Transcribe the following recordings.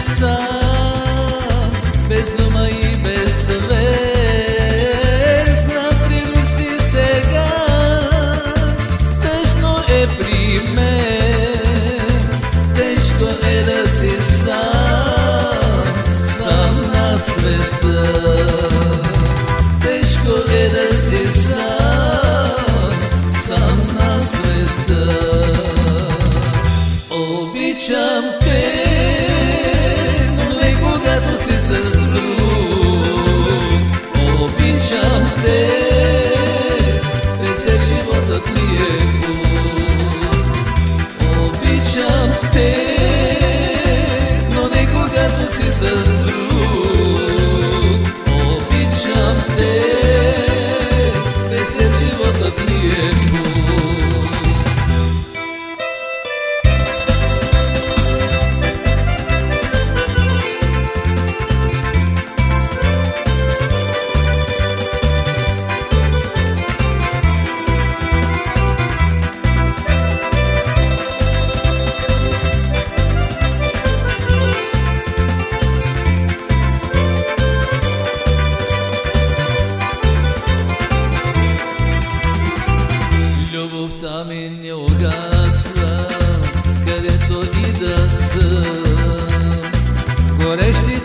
sun. day.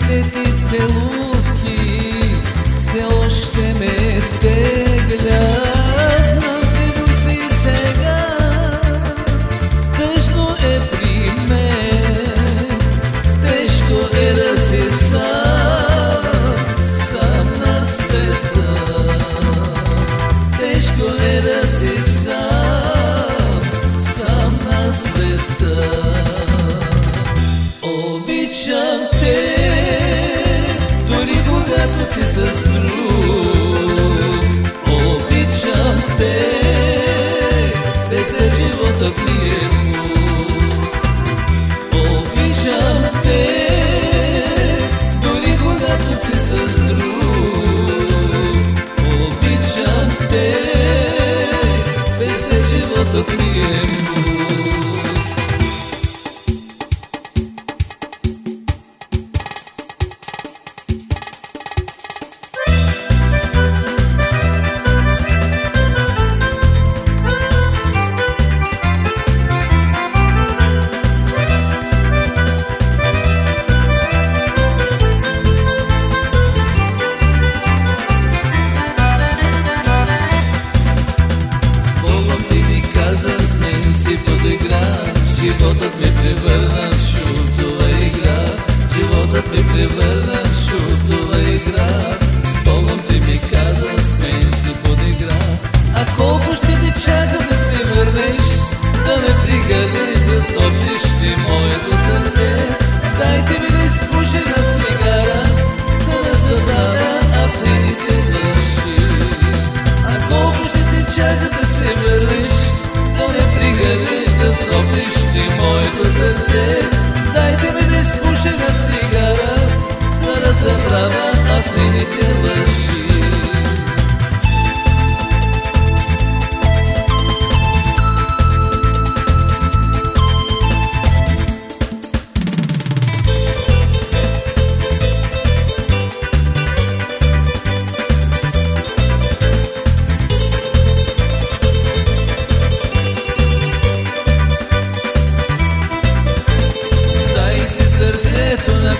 te te luz. животът ми е превърна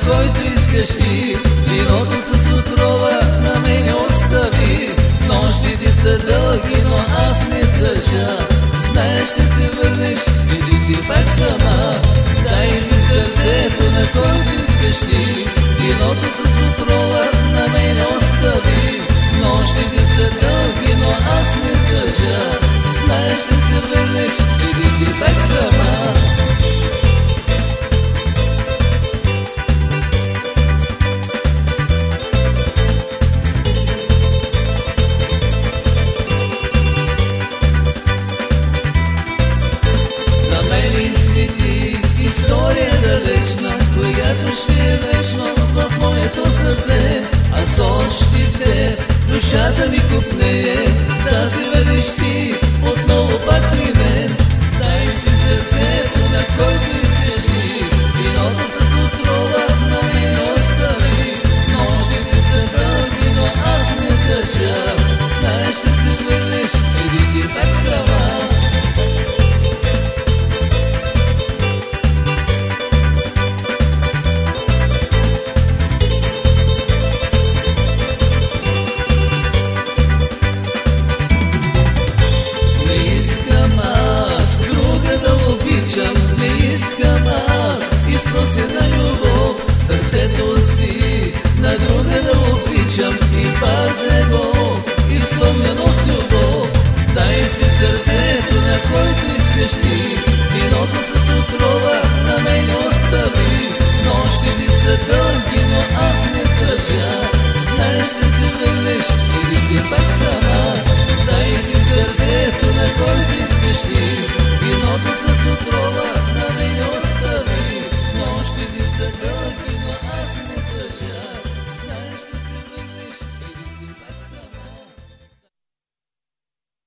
който искаш ти. Виното с отрова на мене остави. Нощите са дълги, но аз не държа. Знаеш, ще се върнеш или ти пак сама. Дай ми сърцето на който искаш ти. Виното с отрова на мене остави. Нощите са дълги, но аз не държа. Знаеш, ще се върнеш да ми купне е. тази върнещи отново пак при мен. Дай си сърцето на който се на любов, сърцето